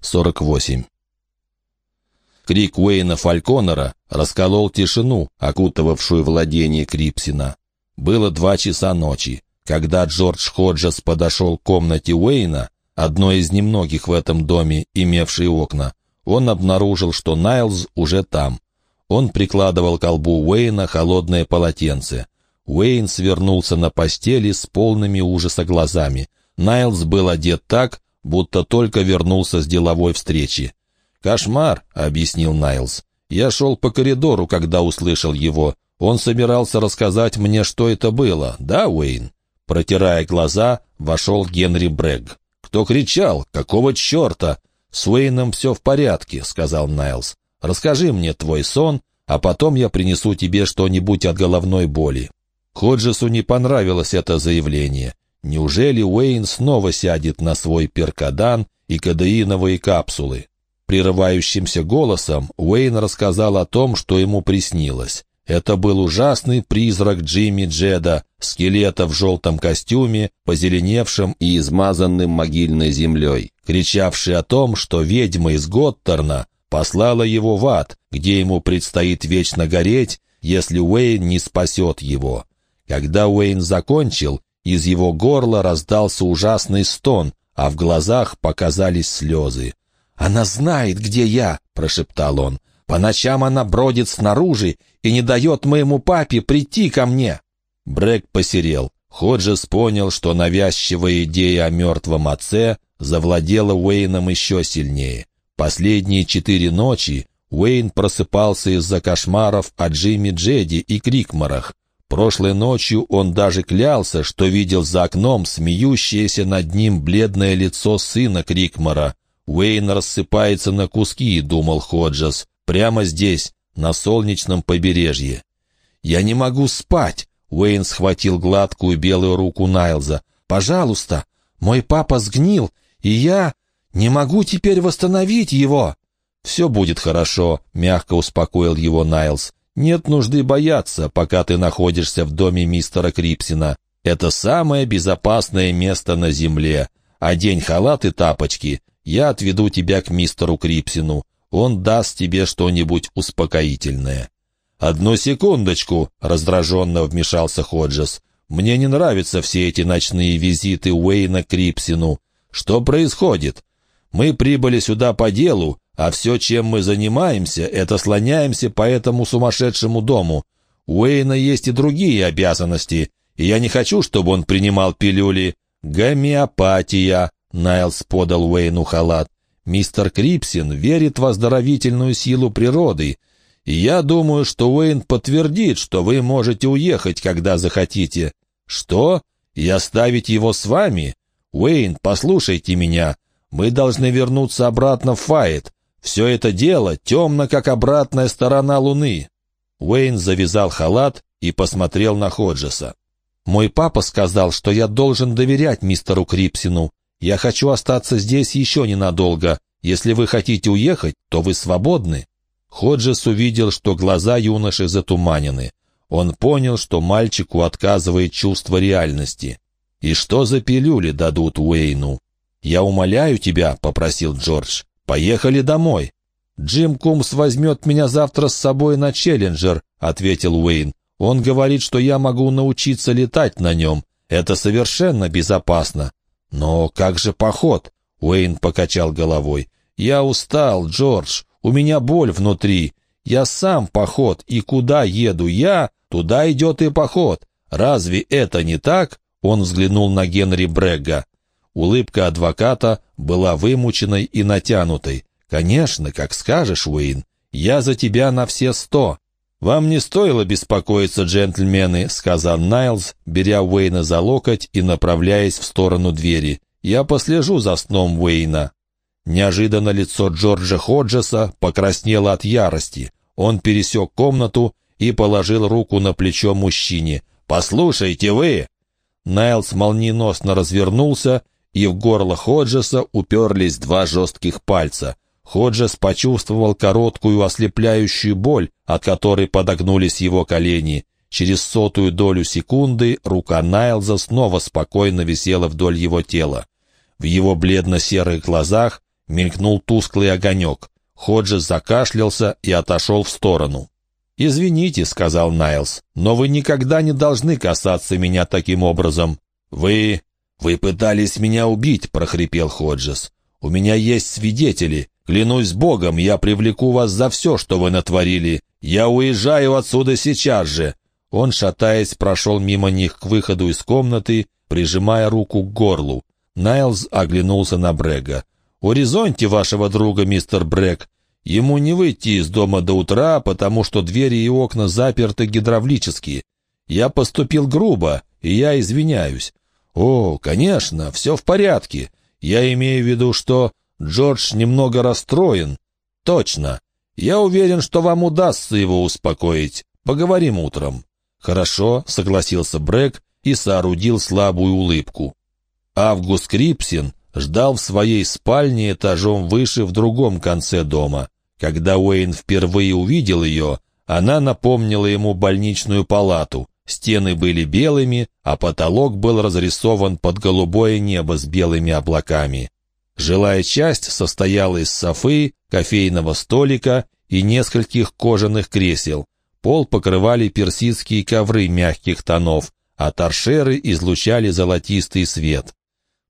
48. Крик Уэйна Фальконера расколол тишину, окутывавшую владение Крипсина. Было два часа ночи. Когда Джордж Ходжес подошел к комнате Уэйна, одной из немногих в этом доме, имевшей окна, он обнаружил, что Найлз уже там. Он прикладывал к колбу Уэйна холодное полотенце. Уэйн свернулся на постели с полными ужаса глазами. Найлз был одет так, будто только вернулся с деловой встречи. «Кошмар», — объяснил Найлз. «Я шел по коридору, когда услышал его. Он собирался рассказать мне, что это было, да, Уэйн?» Протирая глаза, вошел Генри Брэгг. «Кто кричал? Какого черта?» «С Уэйном все в порядке», — сказал Найлз. «Расскажи мне твой сон, а потом я принесу тебе что-нибудь от головной боли». Ходжесу не понравилось это заявление. Неужели Уэйн снова сядет на свой перкадан и кадеиновые капсулы? Прерывающимся голосом Уэйн рассказал о том, что ему приснилось. Это был ужасный призрак Джимми Джеда, скелета в желтом костюме, позеленевшим и измазанным могильной землей, кричавший о том, что ведьма из Готтерна послала его в ад, где ему предстоит вечно гореть, если Уэйн не спасет его. Когда Уэйн закончил, из его горла раздался ужасный стон, а в глазах показались слезы. «Она знает, где я!» — прошептал он. «По ночам она бродит снаружи и не дает моему папе прийти ко мне!» Брэк посерел. Ходжес понял, что навязчивая идея о мертвом отце завладела Уэйном еще сильнее. Последние четыре ночи Уэйн просыпался из-за кошмаров о Джимми Джеди и Крикмарах. Прошлой ночью он даже клялся, что видел за окном смеющееся над ним бледное лицо сына Крикмара. Уэйн рассыпается на куски, думал Ходжес, прямо здесь, на солнечном побережье. «Я не могу спать!» Уэйн схватил гладкую белую руку Найлза. «Пожалуйста, мой папа сгнил, и я не могу теперь восстановить его!» «Все будет хорошо», — мягко успокоил его Найлз. Нет нужды бояться, пока ты находишься в доме мистера Крипсина. Это самое безопасное место на земле. Одень халат и тапочки. Я отведу тебя к мистеру Крипсину. Он даст тебе что-нибудь успокоительное». «Одну секундочку», — раздраженно вмешался Ходжес. «Мне не нравятся все эти ночные визиты Уэйна Крипсину. Что происходит? Мы прибыли сюда по делу, а все, чем мы занимаемся, это слоняемся по этому сумасшедшему дому. У Уэйна есть и другие обязанности, и я не хочу, чтобы он принимал пилюли. Гомеопатия, Найлс подал Уэйну халат. Мистер Крипсин верит в оздоровительную силу природы, и я думаю, что Уэйн подтвердит, что вы можете уехать, когда захотите. Что? И оставить его с вами? Уэйн, послушайте меня. Мы должны вернуться обратно в Файет. Все это дело темно, как обратная сторона Луны». Уэйн завязал халат и посмотрел на Ходжеса. «Мой папа сказал, что я должен доверять мистеру Крипсину. Я хочу остаться здесь еще ненадолго. Если вы хотите уехать, то вы свободны». Ходжес увидел, что глаза юноши затуманены. Он понял, что мальчику отказывает чувство реальности. «И что за пилюли дадут Уэйну?» «Я умоляю тебя», — попросил Джордж, «Поехали домой». «Джим Кумс возьмет меня завтра с собой на Челленджер», — ответил Уэйн. «Он говорит, что я могу научиться летать на нем. Это совершенно безопасно». «Но как же поход?» — Уэйн покачал головой. «Я устал, Джордж. У меня боль внутри. Я сам поход, и куда еду я, туда идет и поход. Разве это не так?» Он взглянул на Генри Брегга. Улыбка адвоката была вымученной и натянутой. «Конечно, как скажешь, Уэйн, я за тебя на все сто». «Вам не стоило беспокоиться, джентльмены», — сказал Найлз, беря Уэйна за локоть и направляясь в сторону двери. «Я послежу за сном Уэйна». Неожиданно лицо Джорджа Ходжеса покраснело от ярости. Он пересек комнату и положил руку на плечо мужчине. «Послушайте вы!» Найлз молниеносно развернулся и в горло Ходжеса уперлись два жестких пальца. Ходжес почувствовал короткую ослепляющую боль, от которой подогнулись его колени. Через сотую долю секунды рука Найлза снова спокойно висела вдоль его тела. В его бледно-серых глазах мелькнул тусклый огонек. Ходжес закашлялся и отошел в сторону. «Извините», — сказал Найлз, — «но вы никогда не должны касаться меня таким образом». «Вы... вы пытались меня убить», — прохрипел Ходжес. «У меня есть свидетели. Клянусь Богом, я привлеку вас за все, что вы натворили. Я уезжаю отсюда сейчас же». Он, шатаясь, прошел мимо них к выходу из комнаты, прижимая руку к горлу. Найлз оглянулся на Брега. «Урезоньте вашего друга, мистер Брег. Ему не выйти из дома до утра, потому что двери и окна заперты гидравлически. Я поступил грубо, и я извиняюсь. О, конечно, все в порядке. Я имею в виду, что Джордж немного расстроен. Точно. Я уверен, что вам удастся его успокоить. Поговорим утром. Хорошо, согласился Брэк и соорудил слабую улыбку. Август Крипсин ждал в своей спальне этажом выше в другом конце дома. Когда Уэйн впервые увидел ее, она напомнила ему больничную палату. Стены были белыми, а потолок был разрисован под голубое небо с белыми облаками. Жилая часть состояла из софы, кофейного столика и нескольких кожаных кресел. Пол покрывали персидские ковры мягких тонов, а торшеры излучали золотистый свет.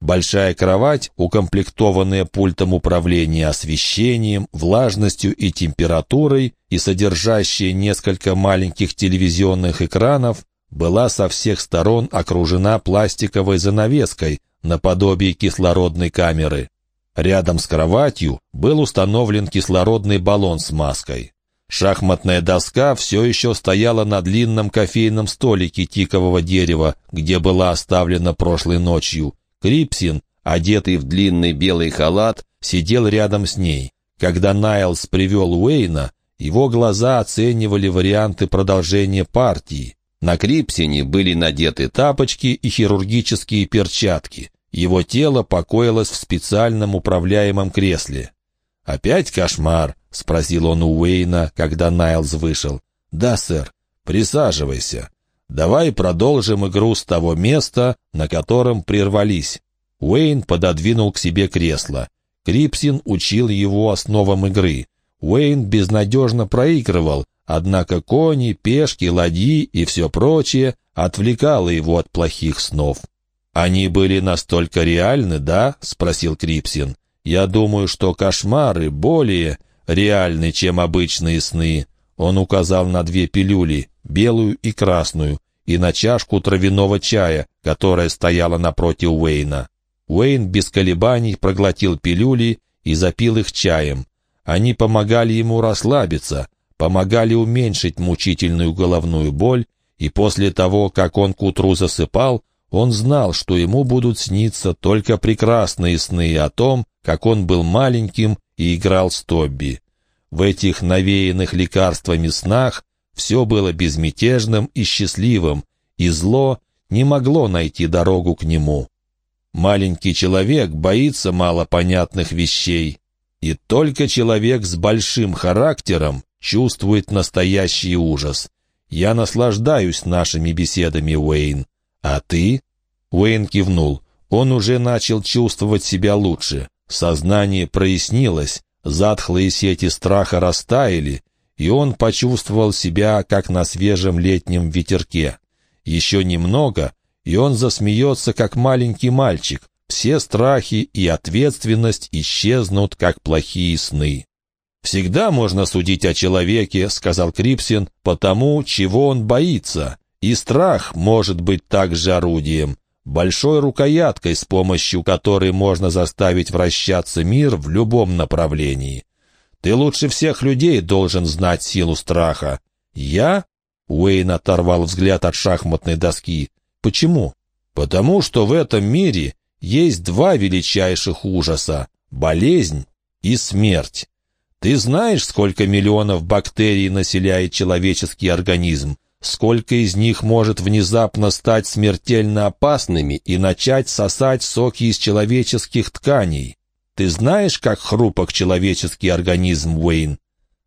Большая кровать, укомплектованная пультом управления освещением, влажностью и температурой и содержащая несколько маленьких телевизионных экранов, была со всех сторон окружена пластиковой занавеской наподобие кислородной камеры. Рядом с кроватью был установлен кислородный баллон с маской. Шахматная доска все еще стояла на длинном кофейном столике тикового дерева, где была оставлена прошлой ночью, Крипсин, одетый в длинный белый халат, сидел рядом с ней. Когда Найлс привел Уэйна, его глаза оценивали варианты продолжения партии. На Крипсине были надеты тапочки и хирургические перчатки. Его тело покоилось в специальном управляемом кресле. «Опять кошмар?» — спросил он у Уэйна, когда Найлз вышел. «Да, сэр. Присаживайся. Давай продолжим игру с того места, на котором прервались. Уэйн пододвинул к себе кресло. Крипсин учил его основам игры. Уэйн безнадежно проигрывал, однако кони, пешки, ладьи и все прочее отвлекало его от плохих снов. «Они были настолько реальны, да?» — спросил Крипсин. «Я думаю, что кошмары более реальны, чем обычные сны. Он указал на две пилюли, белую и красную, и на чашку травяного чая, которая стояла напротив Уэйна. Уэйн без колебаний проглотил пилюли и запил их чаем. Они помогали ему расслабиться, помогали уменьшить мучительную головную боль, и после того, как он к утру засыпал, он знал, что ему будут сниться только прекрасные сны о том, как он был маленьким и играл с Тобби. В этих навеянных лекарствами снах все было безмятежным и счастливым, и зло не могло найти дорогу к нему. Маленький человек боится малопонятных вещей, и только человек с большим характером чувствует настоящий ужас. Я наслаждаюсь нашими беседами, Уэйн. А ты? Уэйн кивнул. Он уже начал чувствовать себя лучше. Сознание прояснилось, Затхлые сети страха растаяли, и он почувствовал себя, как на свежем летнем ветерке. Еще немного, и он засмеется, как маленький мальчик. Все страхи и ответственность исчезнут, как плохие сны. «Всегда можно судить о человеке», — сказал Крипсин, — «потому, чего он боится. И страх может быть также орудием большой рукояткой, с помощью которой можно заставить вращаться мир в любом направлении. Ты лучше всех людей должен знать силу страха. Я? Уэйн оторвал взгляд от шахматной доски. Почему? Потому что в этом мире есть два величайших ужаса — болезнь и смерть. Ты знаешь, сколько миллионов бактерий населяет человеческий организм? Сколько из них может внезапно стать смертельно опасными и начать сосать соки из человеческих тканей? Ты знаешь, как хрупок человеческий организм, Уэйн?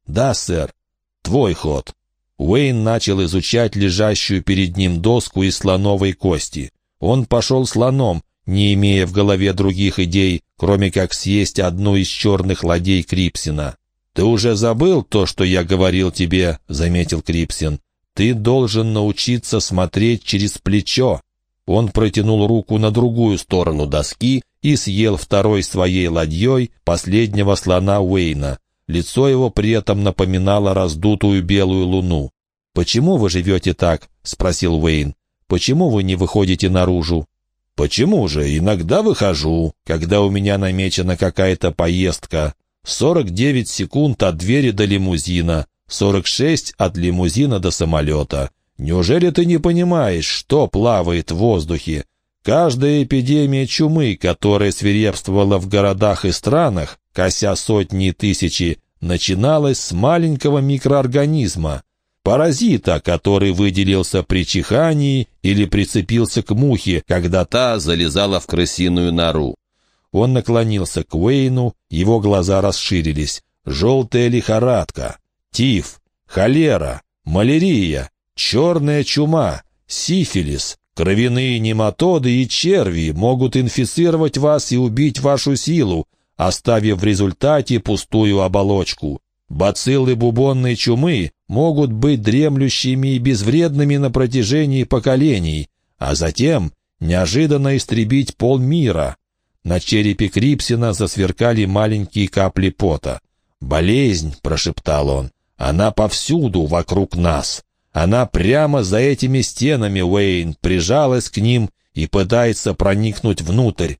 Да, сэр. Твой ход. Уэйн начал изучать лежащую перед ним доску из слоновой кости. Он пошел слоном, не имея в голове других идей, кроме как съесть одну из черных ладей Крипсина. «Ты уже забыл то, что я говорил тебе», — заметил Крипсин. «Ты должен научиться смотреть через плечо». Он протянул руку на другую сторону доски и съел второй своей ладьей последнего слона Уэйна. Лицо его при этом напоминало раздутую белую луну. «Почему вы живете так?» — спросил Уэйн. «Почему вы не выходите наружу?» «Почему же? Иногда выхожу, когда у меня намечена какая-то поездка. 49 секунд от двери до лимузина, 46 от лимузина до самолета. Неужели ты не понимаешь, что плавает в воздухе? Каждая эпидемия чумы, которая свирепствовала в городах и странах, кося сотни и тысячи, начиналась с маленького микроорганизма, паразита, который выделился при чихании или прицепился к мухе, когда та залезала в крысиную нору. Он наклонился к Уэйну, его глаза расширились. Желтая лихорадка, тиф, холера, малярия, черная чума, сифилис, кровяные нематоды и черви могут инфицировать вас и убить вашу силу, оставив в результате пустую оболочку. Бациллы бубонной чумы могут быть дремлющими и безвредными на протяжении поколений, а затем неожиданно истребить полмира. На черепе Крипсина засверкали маленькие капли пота. «Болезнь», — прошептал он, — «она повсюду вокруг нас. Она прямо за этими стенами, Уэйн, прижалась к ним и пытается проникнуть внутрь.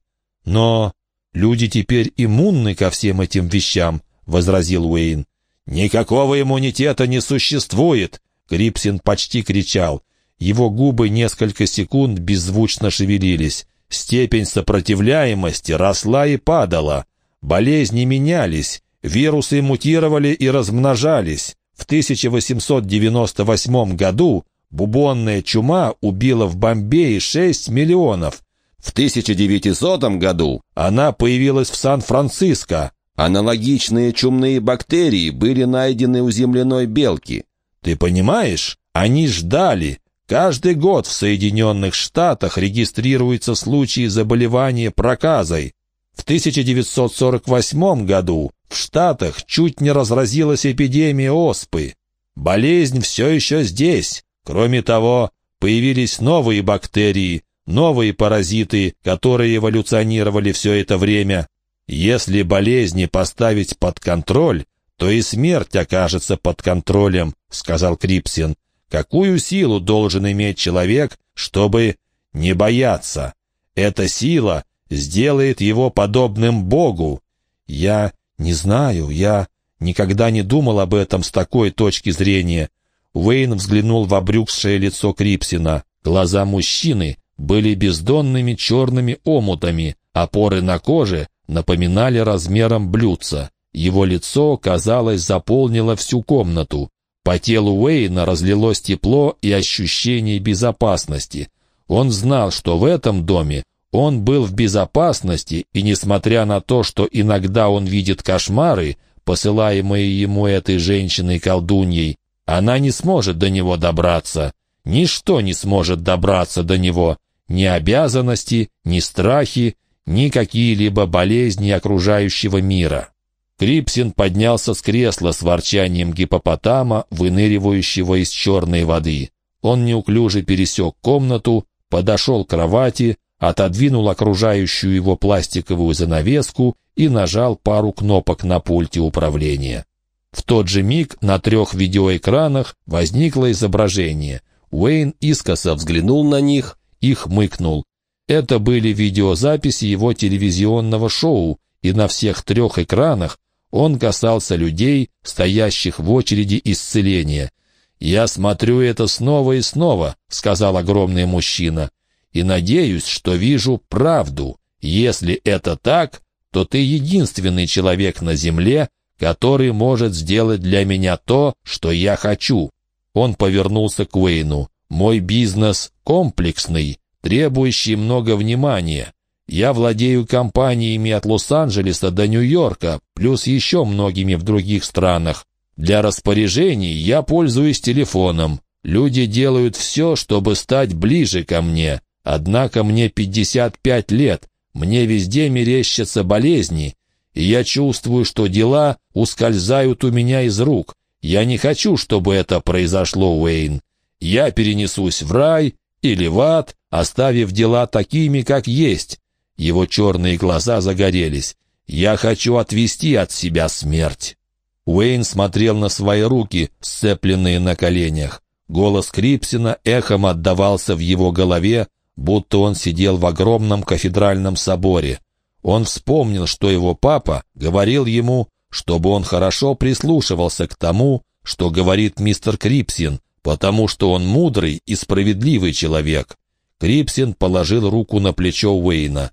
Но люди теперь иммунны ко всем этим вещам», — возразил Уэйн. «Никакого иммунитета не существует!» Крипсин почти кричал. Его губы несколько секунд беззвучно шевелились. Степень сопротивляемости росла и падала. Болезни менялись, вирусы мутировали и размножались. В 1898 году бубонная чума убила в Бомбее 6 миллионов. В 1900 году она появилась в Сан-Франциско. Аналогичные чумные бактерии были найдены у земляной белки. Ты понимаешь? Они ждали. Каждый год в Соединенных Штатах регистрируются случаи заболевания проказой. В 1948 году в Штатах чуть не разразилась эпидемия оспы. Болезнь все еще здесь. Кроме того, появились новые бактерии, новые паразиты, которые эволюционировали все это время. Если болезни поставить под контроль, то и смерть окажется под контролем, сказал Крипсин. Какую силу должен иметь человек, чтобы не бояться? Эта сила сделает его подобным Богу. Я не знаю, я никогда не думал об этом с такой точки зрения. Уэйн взглянул в обрюкшее лицо Крипсина. Глаза мужчины были бездонными черными омутами, опоры на коже напоминали размером блюдца. Его лицо, казалось, заполнило всю комнату. По телу Уэйна разлилось тепло и ощущение безопасности. Он знал, что в этом доме он был в безопасности, и несмотря на то, что иногда он видит кошмары, посылаемые ему этой женщиной-колдуньей, она не сможет до него добраться. Ничто не сможет добраться до него. Ни обязанности, ни страхи, ни какие-либо болезни окружающего мира. Крипсин поднялся с кресла с ворчанием гипопотама, выныривающего из черной воды. Он неуклюже пересек комнату, подошел к кровати, отодвинул окружающую его пластиковую занавеску и нажал пару кнопок на пульте управления. В тот же миг на трех видеоэкранах возникло изображение. Уэйн искоса взглянул на них и хмыкнул. Это были видеозаписи его телевизионного шоу, и на всех трех экранах он касался людей, стоящих в очереди исцеления. «Я смотрю это снова и снова», — сказал огромный мужчина и надеюсь, что вижу правду. Если это так, то ты единственный человек на земле, который может сделать для меня то, что я хочу». Он повернулся к Уэйну. «Мой бизнес комплексный, требующий много внимания. Я владею компаниями от Лос-Анджелеса до Нью-Йорка, плюс еще многими в других странах. Для распоряжений я пользуюсь телефоном. Люди делают все, чтобы стать ближе ко мне. Однако мне 55 лет, мне везде мерещатся болезни, и я чувствую, что дела ускользают у меня из рук. Я не хочу, чтобы это произошло, Уэйн. Я перенесусь в рай или в ад, оставив дела такими, как есть. Его черные глаза загорелись. Я хочу отвести от себя смерть. Уэйн смотрел на свои руки, сцепленные на коленях. Голос Крипсина эхом отдавался в его голове, будто он сидел в огромном кафедральном соборе. Он вспомнил, что его папа говорил ему, чтобы он хорошо прислушивался к тому, что говорит мистер Крипсин, потому что он мудрый и справедливый человек. Крипсин положил руку на плечо Уэйна.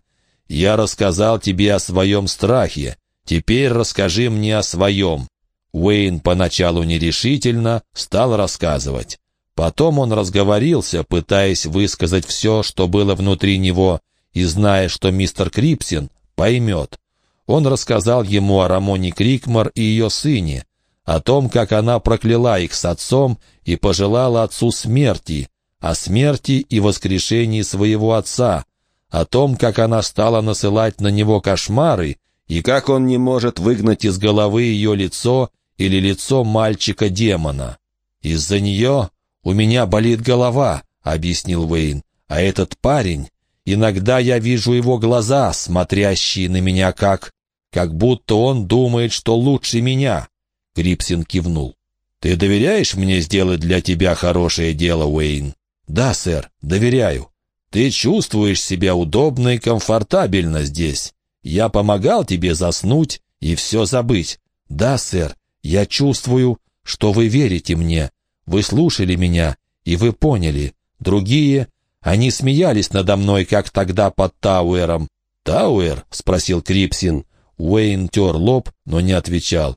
«Я рассказал тебе о своем страхе. Теперь расскажи мне о своем». Уэйн поначалу нерешительно стал рассказывать. Потом он разговорился, пытаясь высказать все, что было внутри него, и зная, что мистер Крипсин поймет. Он рассказал ему о Рамоне Крикмар и ее сыне, о том, как она прокляла их с отцом и пожелала отцу смерти, о смерти и воскрешении своего отца, о том, как она стала насылать на него кошмары и как он не может выгнать из головы ее лицо или лицо мальчика-демона. Из-за нее «У меня болит голова», — объяснил Уэйн. «А этот парень...» Иногда я вижу его глаза, смотрящие на меня как... Как будто он думает, что лучше меня. Крипсин кивнул. «Ты доверяешь мне сделать для тебя хорошее дело, Уэйн?» «Да, сэр, доверяю. Ты чувствуешь себя удобно и комфортабельно здесь. Я помогал тебе заснуть и все забыть. Да, сэр, я чувствую, что вы верите мне. Вы слушали меня, и вы поняли. Другие, они смеялись надо мной, как тогда под Тауэром. «Тауэр?» — спросил Крипсин. Уэйн тер лоб, но не отвечал.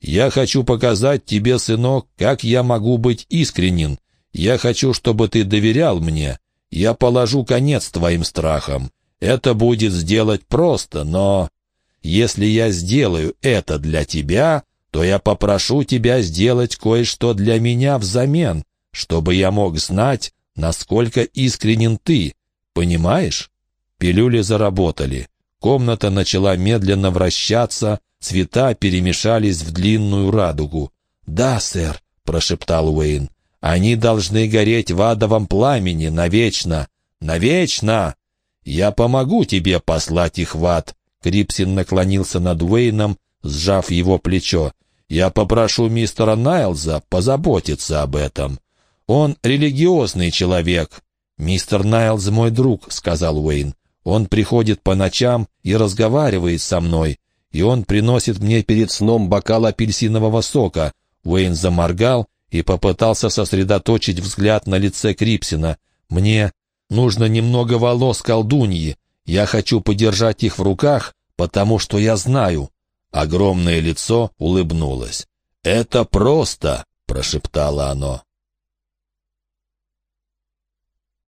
«Я хочу показать тебе, сынок, как я могу быть искренен. Я хочу, чтобы ты доверял мне. Я положу конец твоим страхам. Это будет сделать просто, но... Если я сделаю это для тебя, то я попрошу тебя сделать кое-что для меня взамен, чтобы я мог знать, насколько искренен ты. Понимаешь? Пилюли заработали. Комната начала медленно вращаться, цвета перемешались в длинную радугу. «Да, сэр», — прошептал Уэйн, — «они должны гореть в адовом пламени навечно. Навечно! Я помогу тебе послать их в ад». Крипсин наклонился над Уэйном, сжав его плечо. Я попрошу мистера Найлза позаботиться об этом. Он религиозный человек. Мистер Найлз мой друг, сказал Уэйн. Он приходит по ночам и разговаривает со мной, и он приносит мне перед сном бокал апельсинового сока. Уэйн заморгал и попытался сосредоточить взгляд на лице Крипсина. Мне нужно немного волос колдуньи. Я хочу подержать их в руках, потому что я знаю, Огромное лицо улыбнулось. «Это просто!» — прошептало оно.